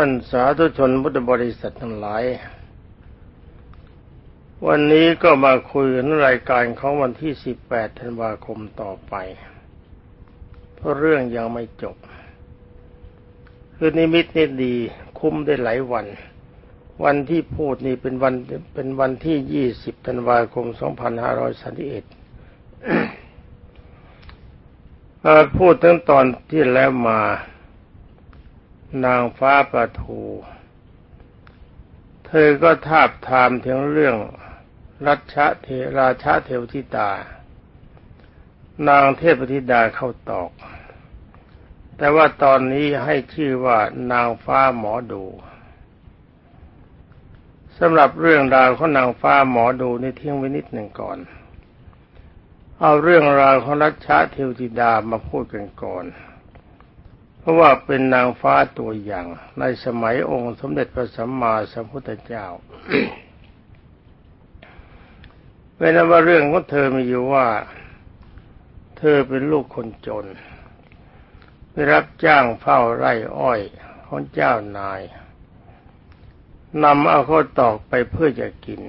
ท่านสาธุชนพุทธบริษัททั้งหลาย วันนี้ก็มาคุยกันรายการของวันที่ 18 ธันวาคมต่อไป เพราะเรื่องยังไม่จบ คือนิมิตนี่ดีคุ้มได้หลายวัน วันที่พูดนี่เป็นวันเป็นวันที่ 20 ธันวาคม 2531พูดตั้งตอนที่แล้วมา นางฟ้าประทู เธอก็ทาบทามถึงเรื่องรัชเทราชาเทวทิตา นางเทพธิดาเข้าตอก แต่ว่าตอนนี้ให้ชื่อว่านางฟ้าหมอดูสำหรับเรื่องราวของนางฟ้าหมอดูนี่ทิ้งไว้นิดหนึ่งก่อน เอาเรื่องราวของรัชชะเทวธิดามาพูดกันก่อน ราะว่าเป็นนางฟ้าตัวอย่างในสมัยองค์สมเด็จพระสัมมาสัมพุทธเจ้าเป็นว่าเรื่องของเธอมีอยู่ว่า เธอเป็นลูกคนจนไปรับจ้างเฝ้าไร่อ้อยของเจ้านายนำเอาข้าวตอกไปเพื่อจะกิน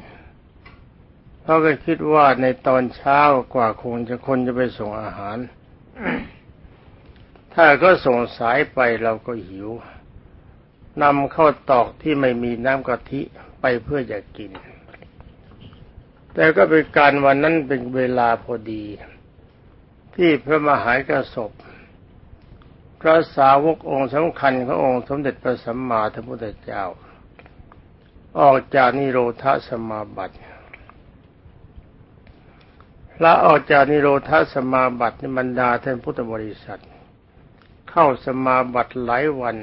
เขาก็คิดว่าในตอนเช้ากว่าคงจะคนจะไปส่งอาหาร ถ้าก็ส่งสายไปเราก็หิวนำข้าวตอกที่ไม่มีน้ำกะทิไปเพื่อจะกิน แต่ก็เป็นการวันนั้นเป็นเวลาพอดี ที่พระมหากระสบพระสาวกองค์สำคัญขององค์สมเด็จพระสัมมาสัมพุทธเจ้า ออกจากนิโรธสมาบัติละออกจากนิโรธาสมาบัติในบรรดาท่านพุทธบริษัท เข้าสมาบัติหลายวัน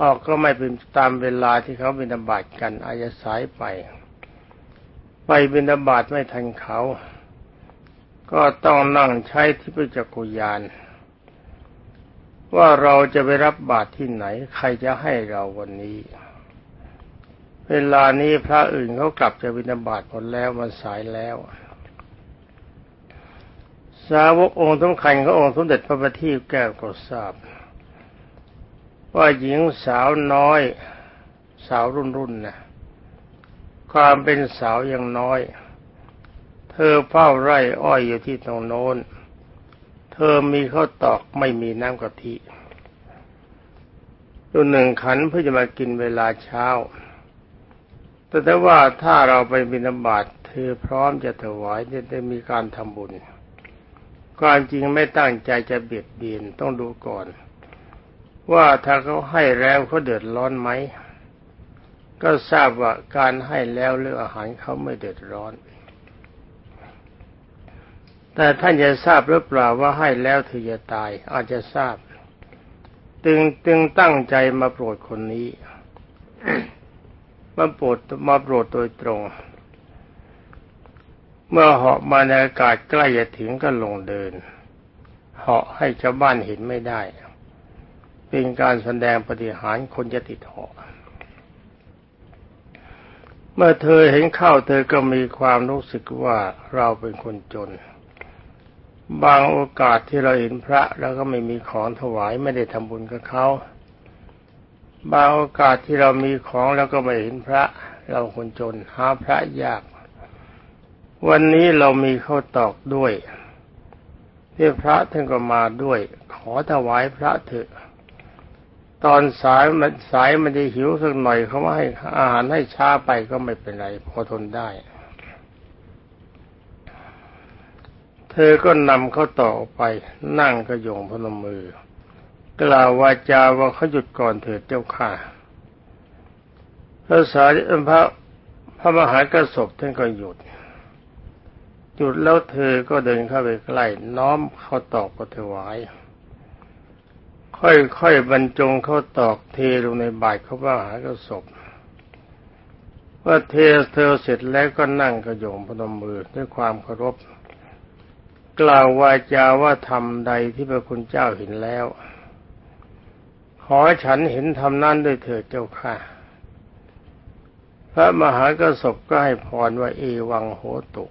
ออกก็ไม่เป็นตามเวลาที่เขาบิณฑบาตกันอายสายไป ไปบิณฑบาตไม่ทันเขา ก็ต้องนั่งใช้ที่พจักกุยาน ว่าเราจะไปรับบาตรที่ไหน ใครจะให้เราวันนี้ เวลานี้พระอื่นเขากลับจะบิณฑบาตหมดแล้วมันสายแล้ว สาวกองค์สำคัญขององค์สมเด็จพระบัณฑิตแก้วก็ทราบ ว่าหญิงสาวน้อย สาวรุ่นรุ่นนะความเป็นสาวยังน้อย เธอเฝ้าไร่อ้อยอยู่ที่ตรงโน้น เธอมีข้าวตอกไม่มีน้ำกะทิตัวหนึ่งขันเพื่อจะมากินเวลาเช้า แต่ถ้าว่าถ้าเราไปบิณฑบาตเธอพร้อมจะถวายจะได้มีการทำบุญ ความจริงไม่ตั้งใจจะเบียดเบียนต้องดูก่อน ว่าถ้าเขาให้แล้วเขาเดือดร้อนไหมก็ทราบว่าการให้แล้วเรื่องอาหารเขาไม่เดือดร้อน แต่ท่านจะทราบหรือเปล่าว่าให้แล้วเธอจะตาย อาจจะทราบตึงตึงตั้งใจมาโปรดคนนี้ มาโปรดมาโปรดโดยตรง เมื่อเหาะมาในอากาศใกล้จะถึงก็ลงเดิน เหาะให้ชาวบ้านเห็นไม่ได้ เป็นการแสดงปฏิหารคนจะติดเหาะ เมื่อเธอเห็นเข้าเธอก็มีความรู้สึกว่าเราเป็นคนจน บางโอกาสที่เราเห็นพระแล้วก็ไม่มีของถวายไม่ได้ทำบุญกับเขาบางโอกาสที่เรามีของแล้วก็ไม่เห็นพระ เราคนจนหาพระยาก วันนี้เรามีข้าวตอกด้วยที่พระท่านก็มาด้วย ขอถวายพระเถอะ ตอนสายมันสายมันจะหิวสักหน่อยเขาให้อาหารให้ช้าไปก็ไม่เป็นไรพอทนได้ เธอก็นำเขาวต่อไป นั่งกระยงพนมมือ กล่าววาจาว่าเขาหยุดก่อนเถิดเจ้าค่ะพระสารีพระพระมหากระสบท่านก็หยุด จุดแล้วเธอก็เดินเข้าไปใกล้น้อมเข้าตอกก็ถวาย ค่อยๆบรรจงเข้าตอกเทลงในบาตรเขาว่าหากระสบว่าเทเธอเสร็จแล้วก็นั่งกระโยงพนมมือด้วยความเคารพ กล่าววาจาว่าทำใดที่พระคุณเจ้าเห็นแล้ว ขอฉันเห็นทำนั้นด้วยเถิดเจ้าค่ะพระมหากระสบก็ให้พรว่าเอวังโหตุ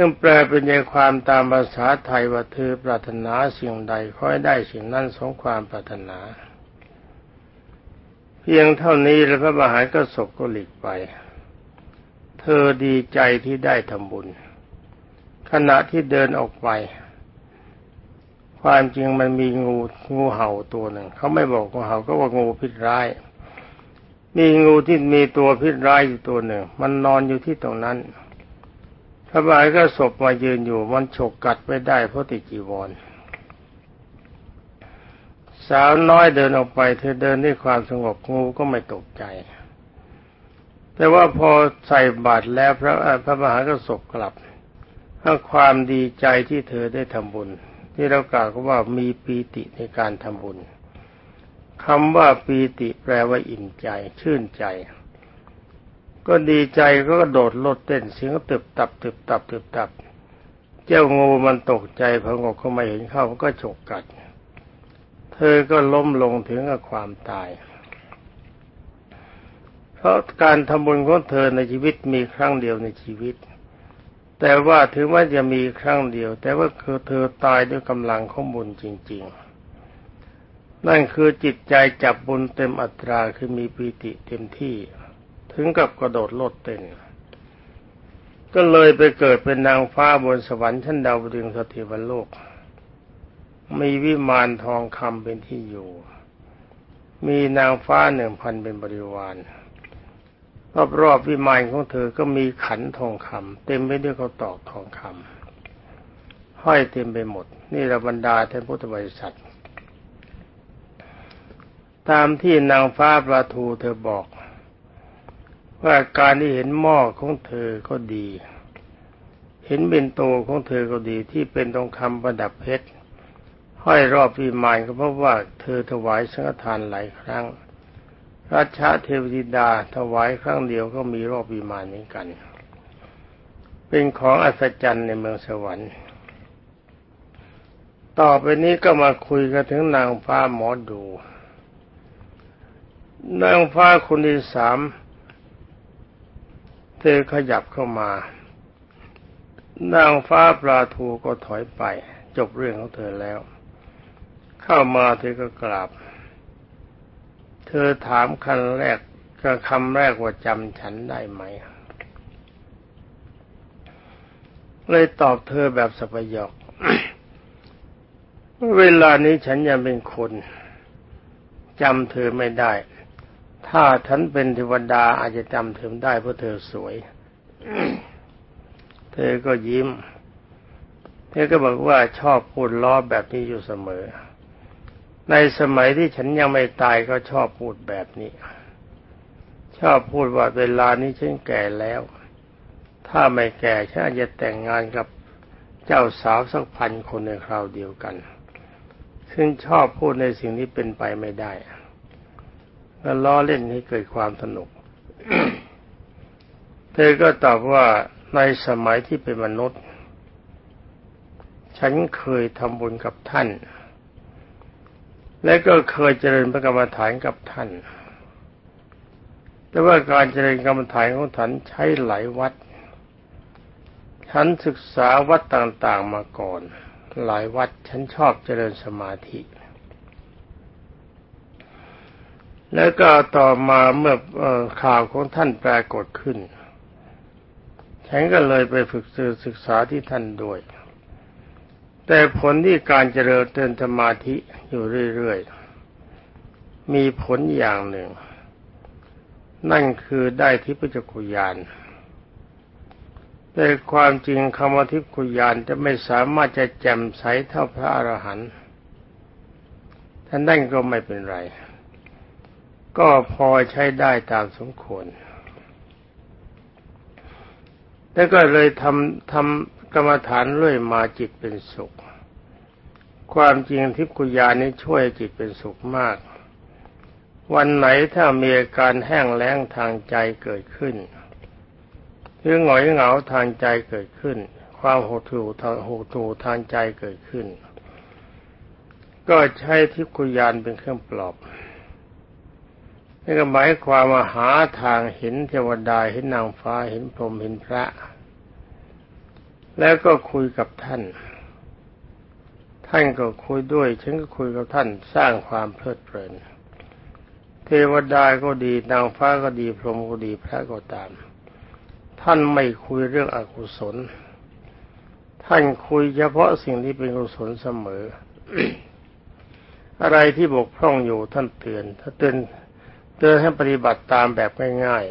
ซึ่งแปลเป็นใจความตามภาษาไทยว่าเธอปรารถนาสิ่งใดขอให้ได้สิ่งนั้นสมความปรารถนา เพียงเท่านี้แล้วพระมหากระสบก็หลีกไป เธอดีใจที่ได้ทำบุญ ขณะที่เดินออกไป ความจริงมันมีงูงูเห่าตัวหนึ่ง เขาไม่บอกงูเห่าก็ว่างูพิษร้าย มีงูที่มีตัวพิษร้ายอยู่ตัวหนึ่ง มันนอนอยู่ที่ตรงนั้น พระบายก็ศพมายืนอยู่มันฉกกัดไม่ได้เพราะติดจีวร สาวน้อยเดินออกไป เธอเดินด้วยความสงบงูก็ไม่ตกใจ แต่ว่าพอใส่บาตรแล้วพระพระมหากระสบกลับถ้าความดีใจที่เธอได้ทำบุญ ที่เรากล่าวว่ามีปีติในการทำบุญคำว่าปีติแปลว่าอิ่มใจ ชื่นใจ ก็ดีใจก็กระโดดโลดเต้นเสียงตึบตับตึบตับตึบตับ เจ้างูมันตกใจพองกเข้ามาเห็นเข้าก็ฉกกัด เธอก็ล้มลงถึงกับความตาย เพราะการทำบุญของเธอในชีวิตมีครั้งเดียวในชีวิต แต่ว่าถึงว่าจะมีครั้งเดียว แต่ว่าคือเธอตายด้วยกำลังของบุญจริง ๆนั่นคือจิตใจจับบุญเต็มอัตราคือมีปีติเต็มที่ ถึงกับกระโดดโลดเต้น ก็เลยไปเกิดเป็นนางฟ้าบนสวรรค์ชั้นดาวดึงสถิวโลก มีวิมานทองคำเป็นที่อยู่ มีนางฟ้าหนึ่งพันเป็นบริวารรอบๆวิมานของเธอก็มีขันทองคำเต็มไปด้วยเขาตอกทองคำห้อยเต็มไปหมด นี่ระบรรดาท่านพุทธบริษัทตามที่นางฟ้าประทูเธอบอก ว่าการที่เห็นหม้อของเธอก็ดี เห็นเป็นโตของเธอก็ดีที่เป็นทองคำประดับเพชรห้อยรอบวิมานก็เพราะว่าเธอถวายสังฆทานหลายครั้ง ราชาเทวดิดาถวายครั้งเดียวก็มีรอบวิมานนี้กัน เป็นของอัศจรรย์ในเมืองสวรรค์ ต่อไปนี้ก็มาคุยกันถึงนางฟ้าหมอดู นางฟ้าคนที่สาม เธอขยับเข้ามานางฟ้าปลาทูก็ถอยไป จบเรื่องของเธอแล้ว เข้ามาเธอก็กราบ เธอถามคันแรกก็คำแรกว่าจำฉันได้ไหม เลยตอบเธอแบบสปยอกเวลานี้ฉันยังเป็นคนจำเธอไม่ได้ ถ้าฉันเป็นเทวดาอาจจะจำเธอได้เพราะเธอสวย เธอก็ยิ้ม เธอก็บอกว่าชอบพูดล้อแบบนี้อยู่เสมอ ในสมัยที่ฉันยังไม่ตายก็ชอบพูดแบบนี้ ชอบพูดว่าเวลานี้ฉันแก่แล้ว ถ้าไม่แก่ฉันอาจจะแต่งงานกับเจ้าสาวสักพันคนในคราวเดียวกัน ซึ่งชอบพูดในสิ่งที่เป็นไปไม่ได้ แล้วล้อเล่นให้เกิดความสนุก เธอก็ตอบว่าในสมัยที่เป็นมนุษย์ ฉันเคยทำบุญกับท่าน และก็เคยเจริญพระกรรมฐานกับท่าน แต่ว่าการเจริญกรรมฐานของท่านใช้หลายวัดฉันศึกษาวัดต่างๆมาก่อน หลายวัดฉันชอบเจริญสมาธิ แล้วก็ต่อมาเมื่อข่าวของท่านปรากฏขึ้น ฉันก็เลยไปฝึกศึกษาที่ท่านด้วย แต่ผลที่การเจริญเตือนสมาธิอยู่เรื่อยๆ มีผลอย่างหนึ่ง นั่นคือได้ทิพยจักขุยานแต่ความจริงคำว่าทิพยกุยานจะไม่สามารถจะแจ่มใสเท่าพระอรหันต์ท่านนั่นก็ไม่เป็นไร ก็พอใช้ได้ตามสมควร แล้วก็เลยทำทำกรรมฐานเรื่อยมาจิตเป็นสุข ความจริงทิพกุญานี้ช่วยจิตเป็นสุขมาก วันไหนถ้ามีอาการแห้งแล้งทางใจเกิดขึ้น หรือหงอยเหงาทางใจเกิดขึ้น ความหดหู่ทางหดหู่ทางใจเกิดขึ้น ก็ใช้ทิพกุญาเป็นเครื่องปลอบ นี่ก็หมายความว่าหาทางเห็นเทวดาเห็นนางฟ้าเห็นพรหมเห็นพระ แล้วก็คุยกับท่าน ท่านก็คุยด้วย ฉันก็คุยกับท่านสร้างความเพลิดเพลิน เทวดาก็ดีนางฟ้าก็ดีพรหมก็ดีพระก็ตาม ท่านไม่คุยเรื่องอกุศล ท่านคุยเฉพาะสิ่งที่เป็นกุศลเสมอ อะไรที่บกพร่องอยู่ท่านเตือนถ้าเตือน เตือนให้ปฏิบัติตามแบบง่าย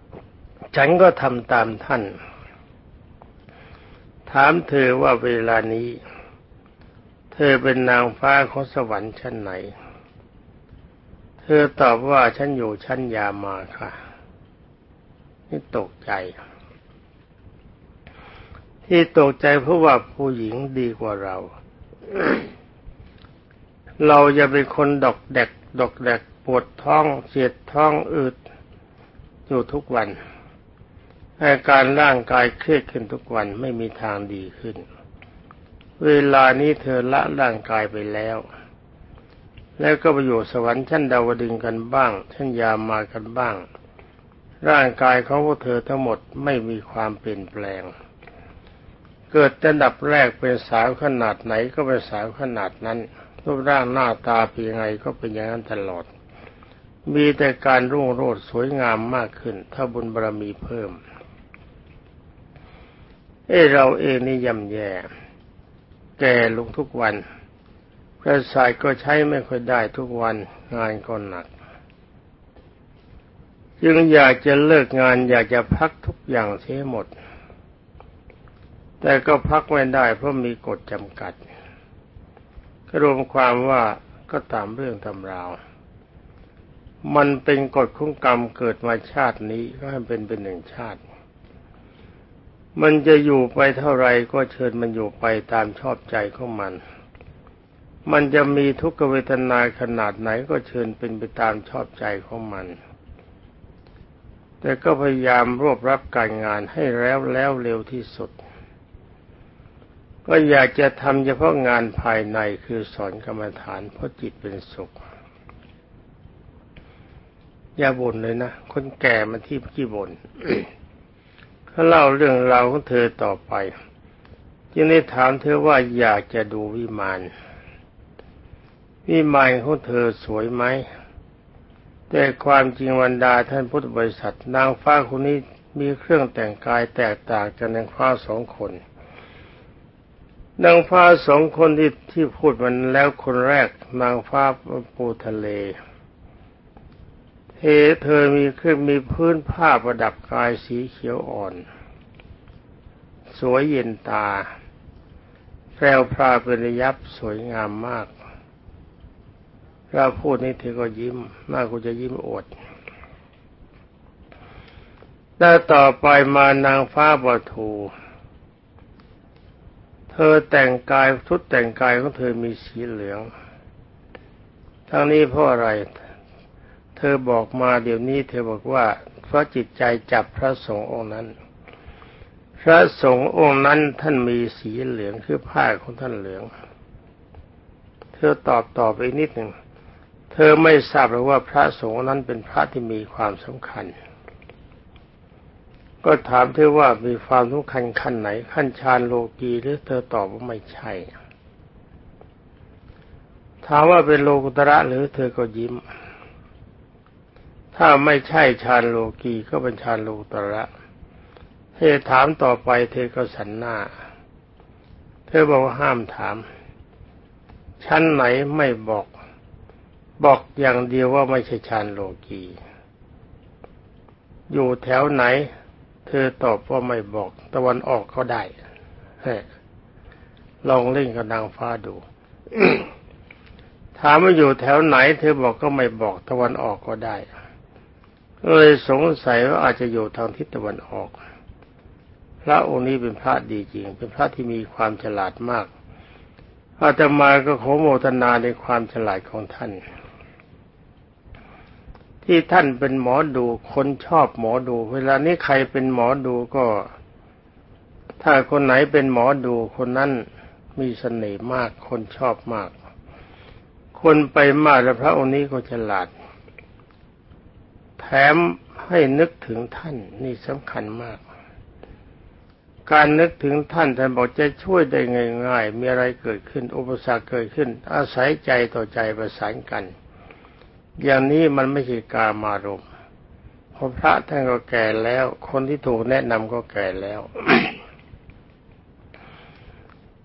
ๆ ฉันก็ทำตามท่าน ถามเธอว่าเวลานี้ เธอเป็นนางฟ้าของสวรรค์ชั้นไหน เธอตอบว่าฉันอยู่ชั้นยามาค่ะ นี่ตกใจ ที่ตกใจเพราะว่าผู้หญิงดีกว่าเราเราจะเป็นคนดอกแดก ดอกแดกปวดท้องเสียดท้องอืดอยู่ทุกวันอาการร่างกายเครียดขึ้นทุกวันไม่มีทางดีขึ้น เวลานี้เธอละร่างกายไปแล้ว แล้วก็ไปอยู่สวรรค์ชั้นดาวดึงกันบ้างชั้นยามากันบ้าง ร่างกายของพวกเธอทั้งหมดไม่มีความเปลี่ยนแปลง เกิดแต่ดับแรกเป็นสาวขนาดไหนก็เป็นสาวขนาดนั้น รูปร่างหน้าตาเป็นยังไงก็เป็นอย่างนั้นตลอด มีแต่การรุ่งโรจน์สวยงามมากขึ้น ถ้าบุญบารมีเพิ่ม เอ้เราเองนี่ย่ำแย่ แก่ลงทุกวันกระสายก็ใช้ไม่ค่อยได้ทุกวันงานก็หนัก จึงอยากจะเลิกงานอยากจะพักทุกอย่างเสียหมด แต่ก็พักไม่ได้เพราะมีกฎจำกัด รวมความว่าก็ตามเรื่องตำราว มันเป็นกฎคุ้มกรรมเกิดมาชาตินี้ก็ให้เป็นเป็นหนึ่งชาติ มันจะอยู่ไปเท่าไรก็เชิญมันอยู่ไปตามชอบใจของมัน มันจะมีทุกขเวทนาขนาดไหนก็เชิญเป็นไปตามชอบใจของมัน แต่ก็พยายามรวบรับการงานให้แล้วแล้วเร็วที่สุด ก็อยากจะทำเฉพาะงานภายในคือสอนกรรมฐานเพราะจิตเป็นสุข อย่าบ่นเลยนะ คนแก่มาที่ขี้บ่นเขาเล่าเรื่องราวของเธอต่อไป จึงได้ถามเธอว่าอยากจะดูวิมานวิมานของเธอสวยไหมแต่ความจริงวันดาท่านพุทธบริษัท นางฟ้าคนนี้มีเครื่องแต่งกายแตกต่างจากนางฟ้าสองคน นางฟ้าสองคนที่ที่พูดมันแล้วคนแรกนางฟ้าปูทะเลเธอเธอมีเครื่องมีพื้นผ้าประดับกายสีเขียวอ่อน สวยเย็นตาแพรวพราเป็นยับสวยงามมากเราพูดนี้เธอก็ยิ้มน่ากูจะยิ้มอดแล้วต่อไปมานางฟ้าบทูเธอแต่งกายชุดแต่งกายของเธอมีสีเหลือง ทั้งนี้เพราะอะไร เธอบอกมาเดี๋ยวนี้เธอบอกว่าเพราะจิตใจจับพระสงฆ์องค์นั้น พระสงฆ์องค์นั้นท่านมีสีเหลืองคือผ้าของท่านเหลือง เธอตอบตอบไปนิดหนึ่ง เธอไม่ทราบหรือว่าพระสงฆ์นั้นเป็นพระที่มีความสำคัญ ก็ถามเธอว่ามีความสำคัญขั้นไหน ขั้นฌานโลกีหรือเธอตอบว่าไม่ใช่ ถามว่าเป็นโลกุตระหรือเธอก็ยิ้ม ถ้าไม่ใช่ฌานโลกีก็เป็นฌานโลกุตระเธอถามต่อไปเธอก็สันหน้า เธอบอกว่าห้ามถาม ชั้นไหนไม่บอก บอกอย่างเดียวว่าไม่ใช่ฌานโลกี อยู่แถวไหน เธอตอบว่าไม่บอก ตะวันออกก็ได้ลองเล่นกับนางฟ้าดู ถามว่าอยู่แถวไหน เธอบอกก็ไม่บอก ตะวันออกก็ได้เลยสงสัยว่าอาจจะอยู่ทางทิศตะวันออก พระองค์นี้เป็นพระดีจริง เป็นพระที่มีความฉลาดมากอาตมาก็ขอโมทนาในความฉลาดของท่าน ที่ท่านเป็นหมอดูคนชอบหมอดู เวลานี้ใครเป็นหมอดูก็ ถ้าคนไหนเป็นหมอดูคนนั้นมีเสน่ห์มากคนชอบมาก คนไปมากแล้วพระองค์นี้ก็ฉลาด แถมให้นึกถึงท่านนี่สำคัญมาก การนึกถึงท่านท่านบอกจะช่วยได้ง่ายๆมีอะไรเกิดขึ้น อุปสรรคเกิดขึ้น อาศัยใจต่อใจประสานกัน อย่างนี้มันไม่ใช่กามารมเพราะพระท่านก็แก่แล้ว คนที่ถูกแนะนำก็แก่แล้ว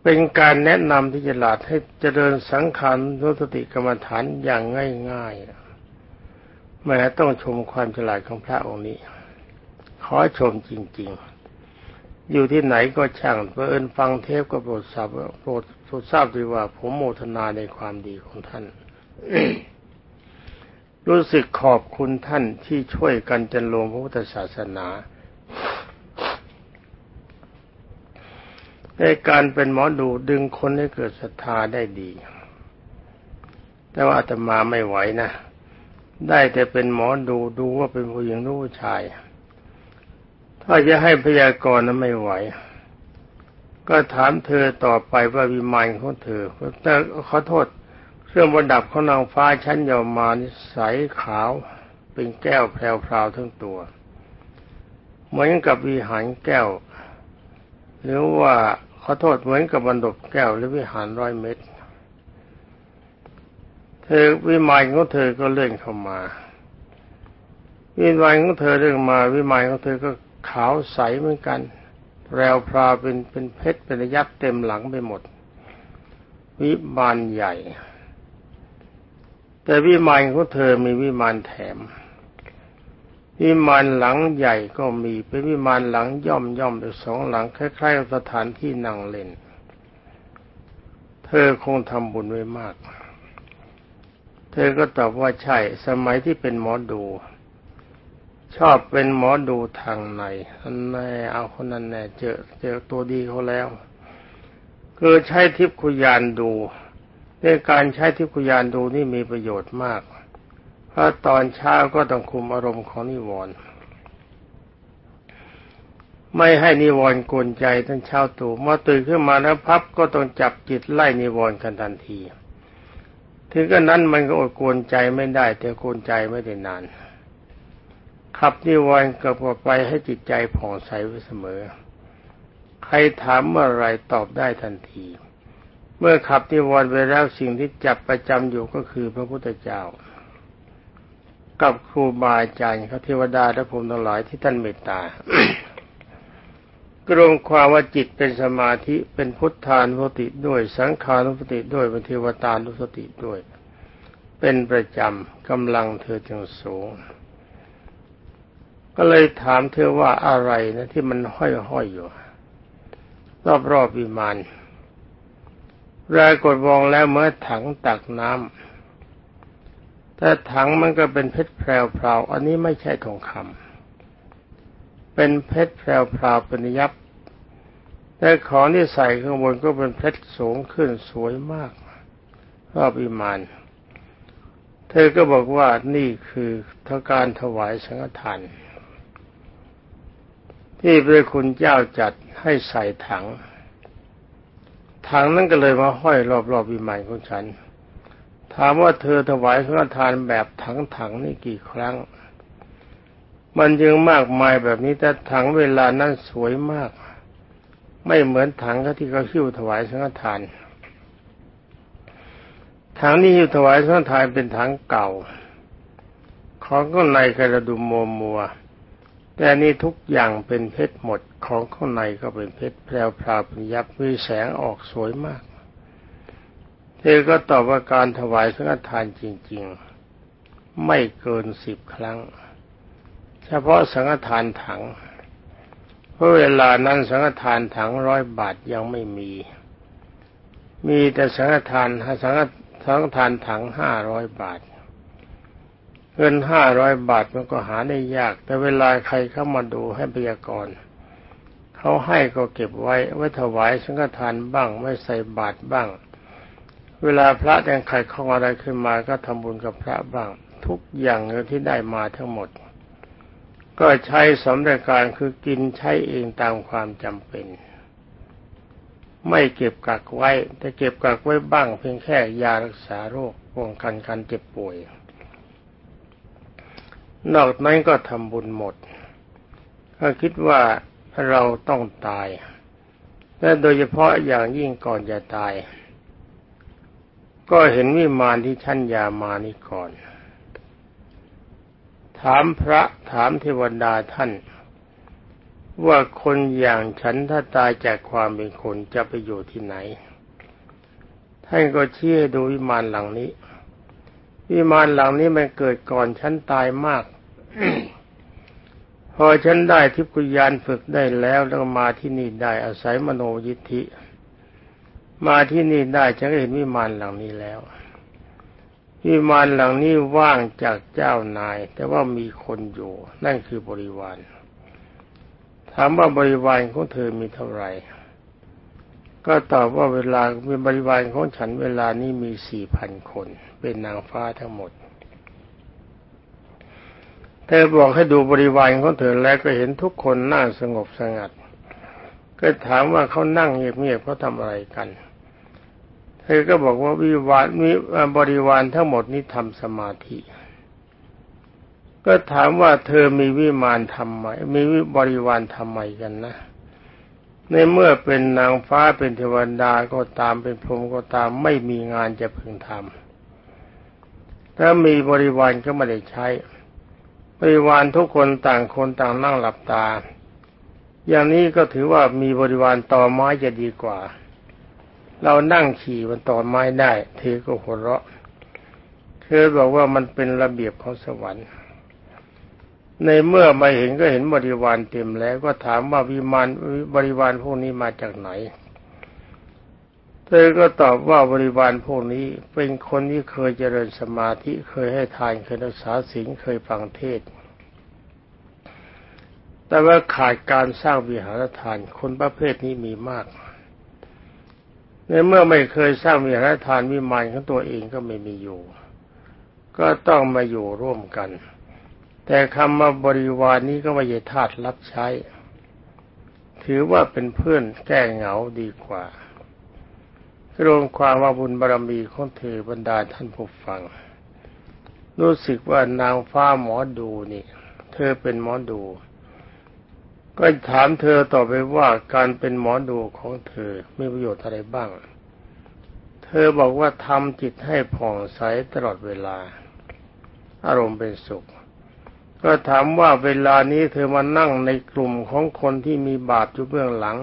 เป็นการแนะนำที่จะหลาดให้เจริญสังขารนุสติกรรมฐานอย่างง่ายๆแม้ต้องชมความฉลาดของพระองค์นี้ ขอชมจริง ๆอยู่ที่ไหนก็ช่างเพื่อนฟังเทปก็โปรดทราบโปรดทราบดีว่าผมโมทนาในความดีของท่าน รู้สึกขอบคุณท่านที่ช่วยกันจันลงพระพุทธศาสนา ในการเป็นหมอดูดึงคนให้เกิดศรัทธาได้ดี แต่ว่าอาตมาไม่ไหวนะ ได้แต่เป็นหมอดูดูว่าเป็นผู้หญิงหรือผู้ชาย ถ้าจะให้พยากรณ์นั้นไม่ไหว ก็ถามเธอต่อไปว่าวิมานของเธอแต่ขอโทษ เครื่องประดับของนางฟ้าชั้นยอมมานิสัยขาวเป็นแก้วแพรวๆทั้งตัว เหมือนกับวิหารแก้ว หรือว่าขอโทษเหมือนกับบรรดบแก้วหรือวิหารร้อยเม็ดเธอวิมานของเธอก็เลื่อนเข้ามา วิมานของเธอเรื่องมา วิมานของเธอก็ขาวใสเหมือนกันแพรวพราวเป็นเป็นเพชรเป็นยักษ์เต็มหลังไปหมด วิมานใหญ่ แต่วิมานของเธอมีวิมานแถม วิมานหลังใหญ่ก็มีเป็นวิมานหลังย่อมย่อมเป็นสองหลังคล้ายๆสถานที่นั่งเล่น เธอคงทำบุญไว้มาก เธอก็ตอบว่าใช่ สมัยที่เป็นหมอดู ชอบเป็นหมอดูทางในอันแน่เอาคนนั้นแน่เจอเจอตัวดีเขาแล้วคือใช้ทิพย์คุยานดู ในการใช้ทิพยานดูนี่มีประโยชน์มาก เพราะตอนเช้าก็ต้องคุมอารมณ์ของนิวรณ์ไม่ให้นิวรณ์กวนใจท่านเช้าตู่มาตื่นขึ้นมาแล้วพับก็ต้องจับจิตไล่นิวรณ์กันทันที ถึงกระนั้นมันก็อดกวนใจไม่ได้ แต่กวนใจไม่ได้นาน ขับนิวรณ์กลับไปให้จิตใจผ่องใสไว้เสมอ ใครถามเมื่อไรตอบได้ทันที เมื่อขับนิวรณ์ไปแล้วสิ่งที่จับประจำอยู่ก็คือพระพุทธเจ้า กับครูบาอาจารย์เขาเทวดาและภูมิทั้งหลายที่ท่านเมตตากรงความว่าจิตเป็นสมาธิเป็นพุทธานุสติด้วย สังขานุสติด้วยเป็นเทวตานุสติด้วย เป็นประจำกำลังเธอจึงสูง ก็เลยถามเธอว่าอะไรนะที่มันห้อยๆอยู่ รอบๆวิมาน รายกดมองแล้วเมื่อถังตักน้ำแต่ถังมันก็เป็นเพชรแพรวๆอันนี้ไม่ใช่ทองคำเป็นเพชรแพรวๆเป็นยับแต่ของที่ใส่ข้างบนก็เป็นเพชรสูงขึ้นสวยมากรอบอิมานเธอก็บอกว่านี่คือทการถวายสังฆทานที่พระคุณเจ้าจัดให้ใส่ถัง ถังนั้นก็เลยมาห้อยรอบๆวิมานของฉัน ถามว่าเธอถวายพระทานแบบถังๆนี่กี่ครั้ง มันยังมากมายแบบนี้แต่ถังเวลานั้นสวยมาก ไม่เหมือนถังที่เขาหิ้วถวายสังฆทานถังนี้หิ้วถวายสังฆทานเป็นถังเก่าของก็ในกระดุมมัวมัว แต่นี่ทุกอย่างเป็นเพชรหมดของข้างในก็เป็นเพชรแพรวพราวเป็นยับมีแสงออกสวยมาก เธอก็ตอบว่าการถวายสังฆทานจริง ๆ ไม่เกินสิบครั้ง เฉพาะสังฆทานถังเพราะเวลานั้นสังฆทานถังร้อยบาทยังไม่มี มีแต่สังฆทานสังฆสังฆทานถังห้าร้อยบาท เงินห้าร้อยบาทมันก็หาได้ยาก แต่เวลาใครเข้ามาดูให้พยากรณ์เขาให้ก็เก็บไว้ไว้ถวายสังฆทานบ้างไม่ใส่บาตรบ้าง เวลาพระแต่งไข่ของอะไรขึ้นมาก็ทำบุญกับพระบ้าง ทุกอย่างเงินที่ได้มาทั้งหมด ก็ใช้สำหรับการคือกินใช้เองตามความจำเป็น ไม่เก็บกักไว้ แต่เก็บกักไว้บ้างเพียงแค่ยารักษาโรคป้องกันการเจ็บป่วย นอกนั้นก็ทำบุญหมดก็คิดว่าเราต้องตาย และโดยเฉพาะอย่างยิ่งก่อนจะตาย ก็เห็นวิมานที่ชั้นยามานี่ก่อนามพระถามเทวดาท่าน ว่าคนอย่างฉันถ้าตายจากความเป็นคนจะไปอยู่ที่ไหน ท่านก็เชี่ยดูวิมานหลังนี้วิมานหลังนี้มันเกิดก่อนฉันตายมาก พอฉันได้ทิพยานฝึกได้แล้วแล้วมาที่นี่ได้อาศัยมโนยิทธิ มาที่นี่ได้ฉันเห็นวิมานหลังนี้แล้ว วิมานหลังนี้ว่างจากเจ้านาย แต่ว่ามีคนอยู่ นั่นคือบริวารถามว่าบริวารของเธอมีเท่าไหร่ ก็ตอบว่าเวลามีบริวารของฉันเวลานี้มีสี่พันคน เป็นนางฟ้าทั้งหมด เธอบอกให้ดูบริวารของเธอแล้วก็เห็นทุกคนนั่งสงบสงัด ก็ถามว่าเขานั่งเงียบๆเขาทำอะไรกัน เธอก็บอกว่าวิวานมีบริวารทั้งหมดนี้ทำสมาธิ ก็ถามว่าเธอมีวิมานทำไมมีวิบริวารทำไมกันนะในเมื่อเป็นนางฟ้าเป็นเทวดาก็ตามเป็นพรหมก็ตามไม่มีงานจะพึงทำถ้ามีบริวารก็ไม่ได้ใช้ บริวารทุกคนต่างคนต่างนั่งหลับตา อย่างนี้ก็ถือว่ามีบริวารต่อไม้จะดีกว่า เรานั่งขี่บนต่อไม้ได้เธอก็หัวเราะเธอบอกว่ามันเป็นระเบียบของสวรรค์ ในเมื่อมาเห็นก็เห็นบริวารเต็มแล้วก็ถามว่าวิมานบริวารพวกนี้มาจากไหน ธอก็ตอบว่าบริวารพวกนี้เป็นคนที่เคยเจริญสมาธิเคยให้ทานเคยรักษาศีลเคยฟังเทศ แต่ว่าขาดการสร้างวิหารทานคนประเภทนี้มีมาก ในเมื่อไม่เคยสร้างวิหารทานวิมานของตัวเองก็ไม่มีอยู่ ก็ต้องมาอยู่ร่วมกัน แต่คำว่าบริวารนนี้ก็ไม่ใช่ทาสรับใช้ ถือว่าเป็นเพื่อนแก้เหงาดีกว่า รวมความว่าบุญบารรมีของเธอบรรดาท่านผู้ฟัง รู้สึกว่านางฟ้าหมอดูนี่ เธอเป็นหมอดู ก็ถามเธอต่อไปว่าการเป็นหมอดูของเธอมีประโยชน์อะไรบ้าง เธอบอกว่าทำจิตให้ผ่องใสตลอดเวลา อารมณ์เป็นสุข ก็ถามว่าเวลานี้เธอมานั่งในกลุ่มของคนที่มีบาปอยู่เบื้องหลัง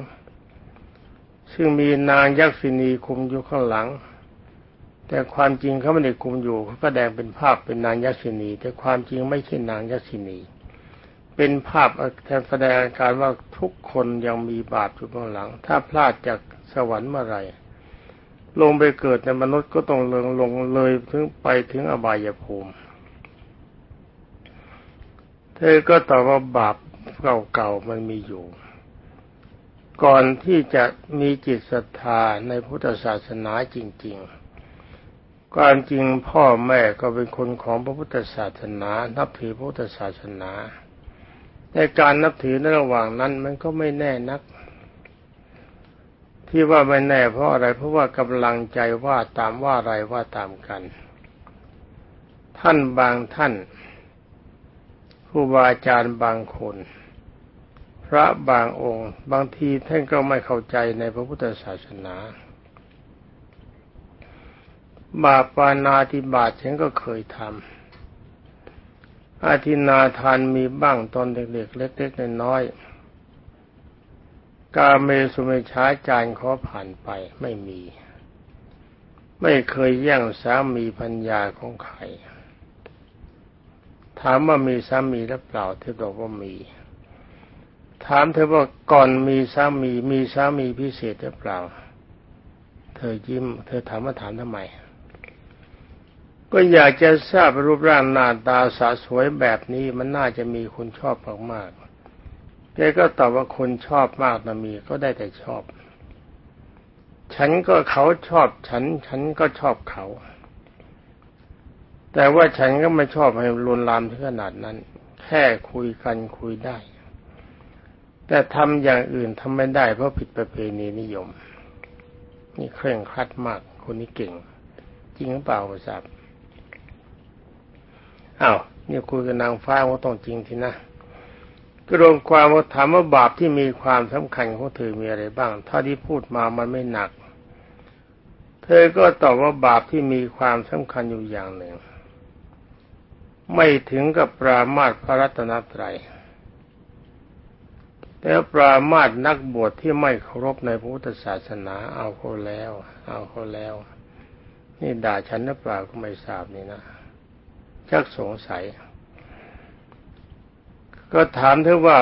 ซึ่งมีนางยักษินีคุมอยู่ข้างหลัง แต่ความจริงเขาไม่ได้คุมอยู่เขาก็แสดงเป็นภาพเป็นนางยักษินีแต่ความจริงไม่ใช่นางยักษินีเป็นภาพแสดงอาการว่าทุกคนยังมีบาปอยู่เบื้องหลัง ถ้าพลาดจากสวรรค์เมื่อไรลงไปเกิดในมนุษย์ก็ต้องเลงลงเลยถึงไปถึงอบายภูมิ เธอก็ตอบว่าบาปเก่าๆมันมีอยู่ ก่อนที่จะมีจิตศรัทธาในพุทธศาสนาจริง ๆ ความจริงพ่อแม่ก็เป็นคนของพระพุทธศาสนา นับถือพระพุทธศาสนาแต่การนับถือในระหว่างนั้นมันก็ไม่แน่นัก ที่ว่าไม่แน่เพราะอะไรเพราะว่ากำลังใจว่าตามว่าอะไรว่าตามกัน ท่านบางท่านครูบาอาจารย์บางคน พระบางองค์ บางทีท่านก็ไม่เข้าใจในพระพุทธศาสนา บาปานาธิบาตฉันก็เคยทำอาทินาทานมีบ้างตอนเด็กๆ เล็กๆน้อยๆกาเมสุเมช้าจานขอผ่านไปไม่มี ไม่เคยแย่งสามีพัญญาของใคร ถามว่ามีสามีหรือเปล่าเธอบอกว่ามี ถามเธอว่าก่อนมีสามีมีสามีพิเศษหรือเปล่า เธอยิ้ม เธอถามว่าถามทำไม ก็อยากจะทราบรูปร่างหน้าตาสาสวยแบบนี้มันน่าจะมีคนชอบมากๆแกก็ตอบว่าคนชอบมากนะมีก็ได้แต่ชอบ ฉันก็เขาชอบฉัน ฉันก็ชอบเขา แต่ว่าฉันก็ไม่ชอบให้ลวนลามถึงขนาดนั้น แค่คุยกันคุยได้ แต่ทำอย่างอื่นทำไม่ได้เพราะผิดประเพณีนิยม นี่เคร่งครัดมากคนนี้เก่ง จริงหรือเปล่าทราบอ้าวนี่คุยกับนางฟ้าว่าต้องจริงทีนะก็รวมความว่าถามว่าบาปที่มีความสำคัญของเธอมีอะไรบ้างถ้าที่พูดมามันไม่หนัก เธอก็ตอบว่าบาปที่มีความสำคัญอยู่อย่างหนึ่ง ไม่ถึงกับปรามาสพระรัตนตรัย แต่ปรามาสนักบวชที่ไม่เคารพในพุทธศาสนาเอาเขาแล้ว เอาเขาแล้ว นี่ด่าฉันหรือเปล่าก็ไม่ทราบนี่นะชักสงสัย ก็ถามเธอว่า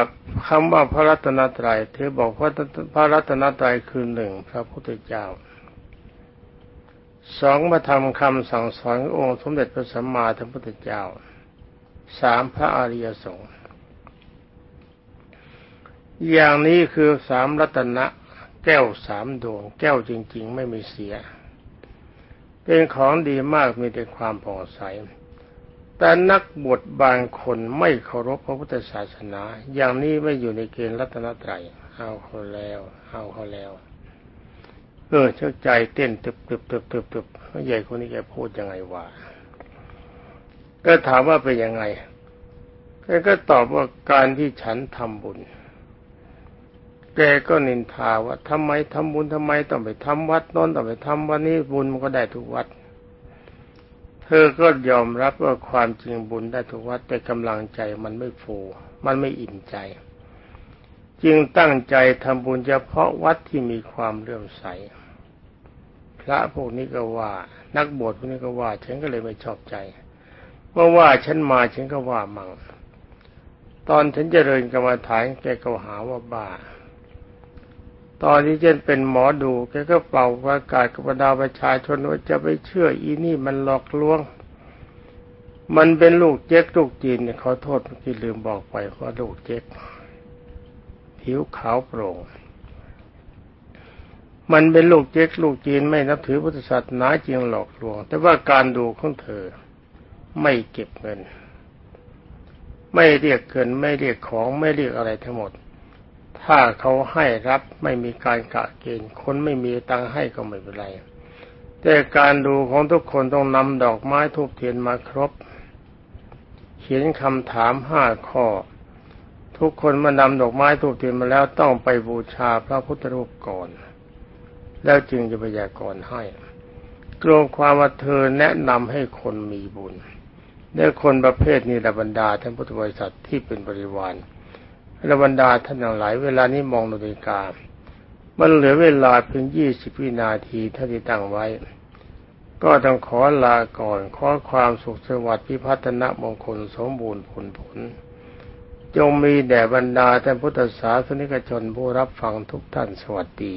คำว่าพระรัตนตรัยเธอบอกว่าพระรัตนตรัยคือหนึ่งพระพุทธเจ้าสองมาทำคำสั่งสอนององค์สมเด็จพระสัมมาสัมพุทธเจ้าสามพระอริยสงฆ์ อย่างนี้คือสามรัตนะ แก้วสามดวง แก้วจริง ๆ ไม่มีเสีย เป็นของดีมากมีแต่ความผ่องใส แต่นักบวชบางคนไม่เคารพพระพุทธศาสนา อย่างนี้ไม่อยู่ในเกณฑ์รัตนตรัยเอาเขาแล้วเอาเขาแล้วเออชักใจเต้นตึบตึบตึบตึบตึบใหญ่คนนี้แกพูดยังไงวะก็ถามว่าเป็นยังไงแกก็ตอบว่าการที่ฉันทำบุญ แกก็นินทาว่าทำไมทำบุญทำไมต้องไปทำวัดนอนต้องไปทำวันนี้บุญมันก็ได้ทุกวัด เธอก็ยอมรับว่าความจริงบุญได้ทุกวัดแต่กำลังใจมันไม่ฟูมันไม่อิ่มใจ จึงตั้งใจทำบุญเฉพาะวัดที่มีความเลื่อมใส พระพวกนี้ก็ว่า นักบวชพวกนี้ก็ว่า ฉันก็เลยไม่ชอบใจเมื่อว่าฉันมาฉันก็ว่ามั่งตอนฉันจเจริญกรรมฐานแกก็หาว่าบ้า ตอนที่ฉันเป็นหมอดูแกก็เป่าประกาศกับรรดาประชาชนว่าจะไปเชื่ออีนี่มันหลอกลวง มันเป็นลูกเจ๊กลูกจีนเนี่ยขอโทษที่ลืมบอกไปว่าลูกเจ๊กผิวขาวโปร่ง มันเป็นลูกเจ๊กลูกจีนไม่นับถือพุทธศาสนาจริงหลอกลวง แต่ว่าการดูของเธอไม่เก็บเงิน ไม่เรียกเงินไม่เรียกของไม่เรียกอะไรทั้งหมด ถ้าเขาให้รับไม่มีการกะเกณฑ์คนไม่มีตังให้ก็ไม่เป็นไร แต่การดูของทุกคนต้องนำดอกไม้ทูบเทียนมาครบ เขียนคำถามห้าข้อ ทุกคนมานำดอกไม้ทูบเทียนมาแล้วต้องไปบูชาพระพุทธรูปก่อน แล้วจึงจะพยากรณ์ให้กลัวความว่าเธอแนะนำให้คนมีบุญและคนประเภทนี้ระบรรดาท่านพุทธบริษัทที่เป็นบริวาร ระบรรดาท่านทั้งหลายเวลานี้มองนาฬิกา มันเหลือเวลาเพียงยี่สิบวินาทีท่านที่ตั้งไว้ ก็ต้องขอลาก่อนขอความสุขสวัสดิ์พิพัฒนมงคลสมบูรณ์ผลผล จงมีแด่บรรดาท่านพุทธศาสนิกชนผู้รับฟังทุกท่านสวัสดี